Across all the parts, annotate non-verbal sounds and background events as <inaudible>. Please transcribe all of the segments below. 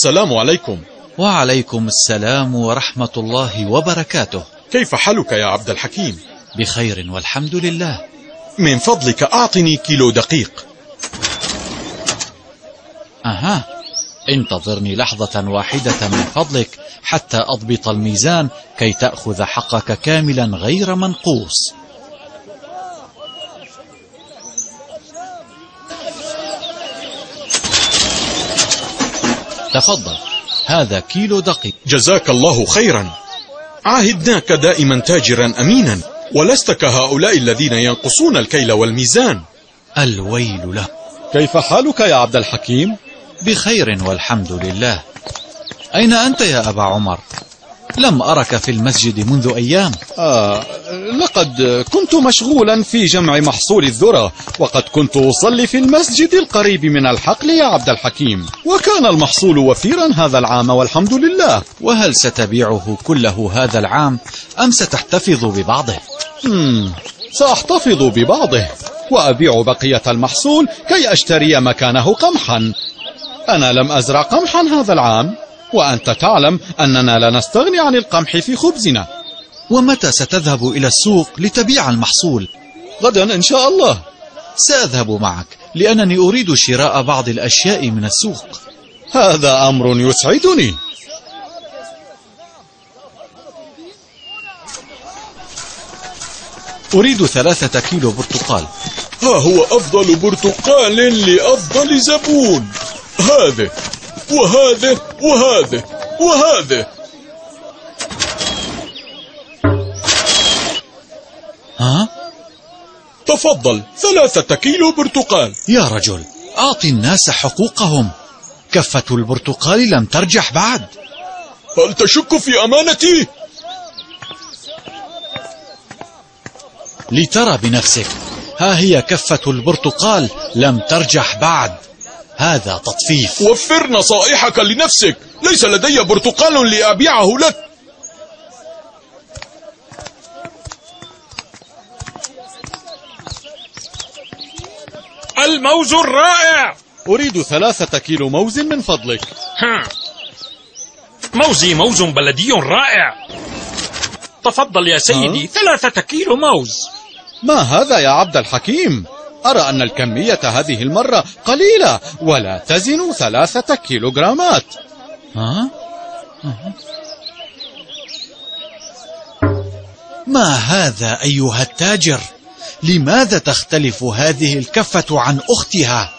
السلام عليكم. وعليكم السلام ورحمة الله وبركاته. كيف حالك يا عبد الحكيم؟ بخير والحمد لله. من فضلك أعطني كيلو دقيق. أها. انتظرني لحظة واحدة من فضلك حتى أضبط الميزان كي تأخذ حقك كاملا غير منقوص. تفضل. هذا كيلو دقيق. جزاك الله خيرا. عاهدناك دائما تاجرا أمينا. ولست كهؤلاء الذين ينقصون الكيل والميزان. الويل له. كيف حالك يا عبد الحكيم؟ بخير والحمد لله. أين أنت يا أبا عمر؟ لم أرك في المسجد منذ أيام آه لقد كنت مشغولا في جمع محصول الذرة وقد كنت أصلي في المسجد القريب من الحقل يا عبد الحكيم وكان المحصول وفيرا هذا العام والحمد لله وهل ستبيعه كله هذا العام أم ستحتفظ ببعضه؟ مم. سأحتفظ ببعضه وأبيع بقية المحصول كي أشتري مكانه قمحا أنا لم أزرع قمحا هذا العام وأنت تعلم أننا لا نستغني عن القمح في خبزنا. ومتى ستذهب إلى السوق لتبيع المحصول؟ غدا إن شاء الله. سأذهب معك لأنني أريد شراء بعض الأشياء من السوق. هذا أمر يسعدني. أريد ثلاثة كيلو برتقال. ها هو أفضل برتقال لأفضل زبون. هذا وهذا وهذا وهذا ها؟ تفضل ثلاثة كيلو برتقال. يا رجل أعط الناس حقوقهم. كفة البرتقال لم ترجح بعد. هل تشك في أمانتي؟ لترى بنفسك ها هي كفة البرتقال لم ترجح بعد. هذا تطفيف. وفر نصائحك لنفسك. ليس لدي برتقال لأبيعه لك. الموز الرائع. أريد ثلاثة كيلو موز من فضلك. ها. موزي موز بلدي رائع. تفضل يا سيدي ثلاثة كيلو موز. ما هذا يا عبد الحكيم؟ أرى أن الكمية هذه المرة قليلة ولا تزن ثلاثة كيلوغرامات. ها؟ ما هذا أيها التاجر؟ لماذا تختلف هذه الكفة عن أختها؟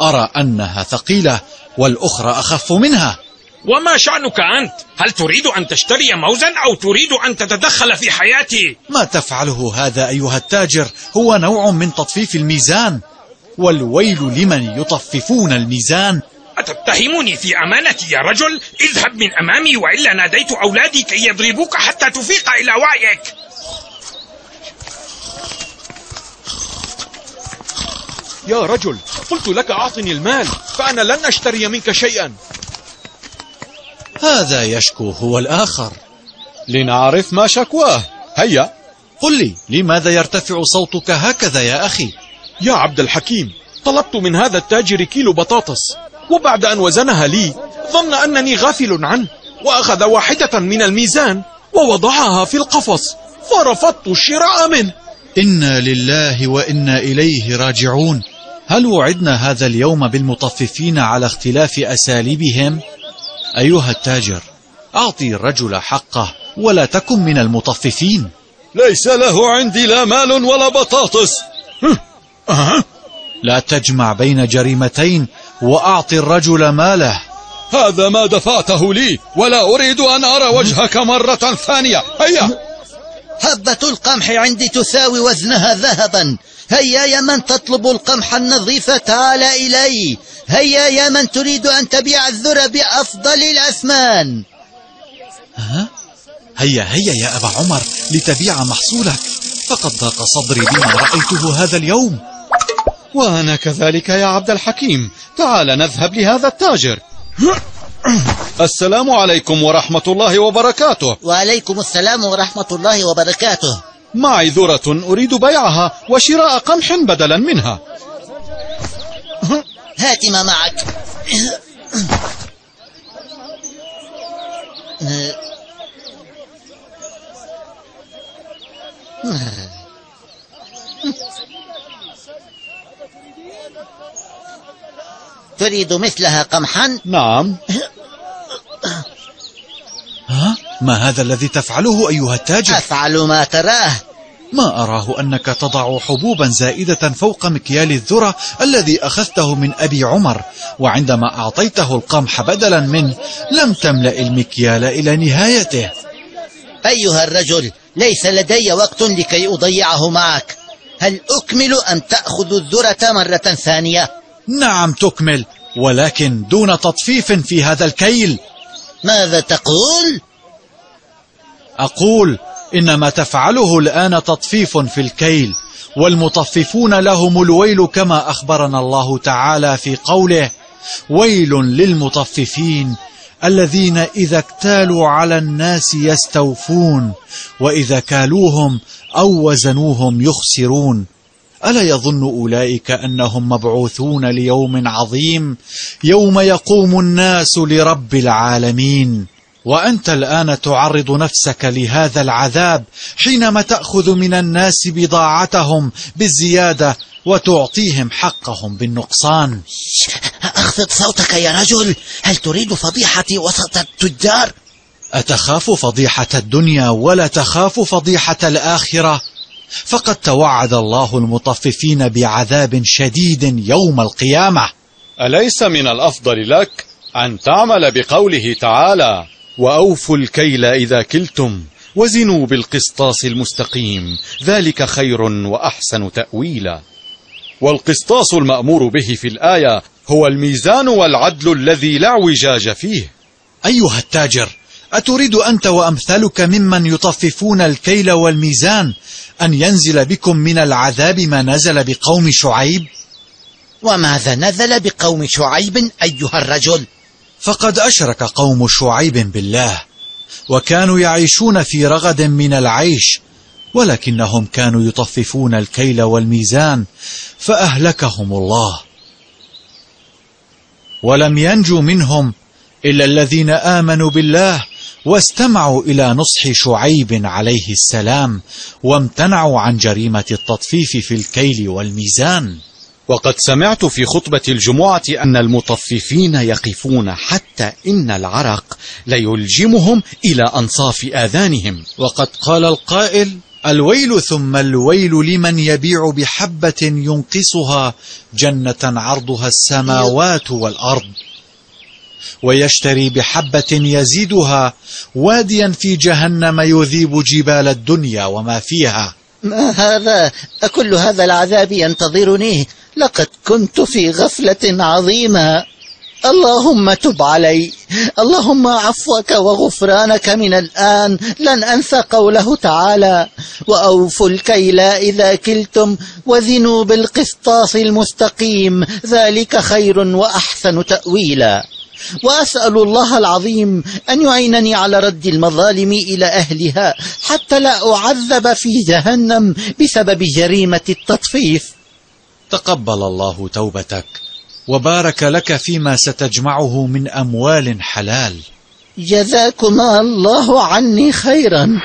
أرى أنها ثقيلة والأخرى أخف منها. وما شأنك أنت؟ هل تريد أن تشتري موزا أو تريد أن تتدخل في حياتي؟ ما تفعله هذا أيها التاجر هو نوع من تطفيف الميزان والويل لمن يطففون الميزان أتتهمني في أمانتي يا رجل؟ اذهب من أمامي وإلا ناديت أولادي كي يضربوك حتى تفيق إلى وعيك يا رجل قلت لك أعطني المال فأنا لن أشتري منك شيئا هذا يشكو هو الآخر؟ لنعرف ما شكواه. هيا. قل لي لماذا يرتفع صوتك هكذا يا أخي؟ يا عبد الحكيم طلبت من هذا التاجر كيلو بطاطس وبعد أن وزنها لي ظن أنني غافل عنه وأخذ واحدة من الميزان ووضعها في القفص فرفضت الشراء منه. إنا لله وإنا إليه راجعون. هل وعدنا هذا اليوم بالمطففين على اختلاف أساليبهم؟ أيها التاجر أعطي الرجل حقه ولا تكن من المطففين. ليس له عندي لا مال ولا بطاطس. أه؟ لا تجمع بين جريمتين وأعطي الرجل ماله. هذا ما دفعته لي ولا أريد أن أرى وجهك مرة ثانية. هيا. هبة القمح عندي تساوي وزنها ذهبا. هيا يا من تطلب القمح النظيف تعال إلي. هيا يا من تريد أن تبيع الذرة بأفضل الأثمان. ها؟ هيا هيا يا أبا عمر لتبيع محصولك. فقد ضاق صدري بما رأيته هذا اليوم. وأنا كذلك يا عبد الحكيم. تعال نذهب لهذا التاجر. <laughs> السلام عليكم ورحمة الله وبركاته. وعليكم السلام ورحمة الله وبركاته. معي ذرة أريد بيعها وشراء قمح بدلا منها. هات ما معك. تريد مثلها قمحا؟ نعم؟ ما هذا الذي تفعله أيها التاجر؟ أفعل ما تراه ما أراه أنك تضع حبوبا زائدة فوق مكيال الذرة الذي أخذته من أبي عمر وعندما أعطيته القمح بدلا منه لم تملأ المكيال إلى نهايته أيها الرجل ليس لدي وقت لكي أضيعه معك هل أكمل أم تأخذ الذرة مرة ثانية؟ نعم تكمل ولكن دون تطفيف في هذا الكيل ماذا تقول؟ أقول إن ما تفعله الآن تطفيف في الكيل والمطففون لهم الويل كما أخبرنا الله تعالى في قوله ويل للمطففين الذين إذا اكتالوا على الناس يستوفون وإذا كالوهم أو وزنوهم يخسرون. ألا يظن أولئك أنهم مبعوثون ليوم عظيم يوم يقوم الناس لرب العالمين؟ وأنت الآن تعرض نفسك لهذا العذاب حينما تأخذ من الناس بضاعتهم بالزيادة وتعطيهم حقهم بالنقصان. أخفض صوتك يا رجل. هل تريد فضيحتي وسط التجار؟ أتخاف فضيحة الدنيا ولا تخاف فضيحة الآخرة؟ فقد توعد الله المطففين بعذاب شديد يوم القيامة. أليس من الأفضل لك أن تعمل بقوله تعالى؟ وأوفوا الكيل إذا كلتم وزنوا بالقسطاس المستقيم. ذلك خير وأحسن تأويلا. والقسطاس المأمور به في الآية هو الميزان والعدل الذي لا اعوجاج فيه. أيها التاجر أتريد أنت وأمثالك ممن يطففون الكيل والميزان أن ينزل بكم من العذاب ما نزل بقوم شعيب؟ وماذا نزل بقوم شعيب أيها الرجل؟ فقد أشرك قوم شعيب بالله وكانوا يعيشون في رغد من العيش ولكنهم كانوا يطففون الكيل والميزان فأهلكهم الله. ولم ينجو منهم إلا الذين آمنوا بالله واستمعوا إلى نصح شعيب عليه السلام وامتنعوا عن جريمة التطفيف في الكيل والميزان. وقد سمعت في خطبة الجمعة أن المطففين يقفون حتى إن العرق ليلجمهم إلى أنصاف آذانهم. وقد قال القائل الويل ثم الويل لمن يبيع بحبة ينقصها جنة عرضها السماوات والأرض. ويشتري بحبة يزيدها واديا في جهنم يذيب جبال الدنيا وما فيها. ما هذا؟ أكل هذا العذاب ينتظرني لقد كنت في غفلة عظيمة. اللهم تب علي. اللهم عفوك وغفرانك من الآن. لن أنسى قوله تعالى وأوفوا الكيل إذا كلتم وزنوا بالقسطاس المستقيم. ذلك خير وأحسن تأويلا. وأسأل الله العظيم أن يعينني على رد المظالم إلى أهلها حتى لا أعذب في جهنم بسبب جريمة التطفيف. تقبل الله توبتك وبارك لك فيما ستجمعه من أموال حلال. جزاكما الله عني خيرا.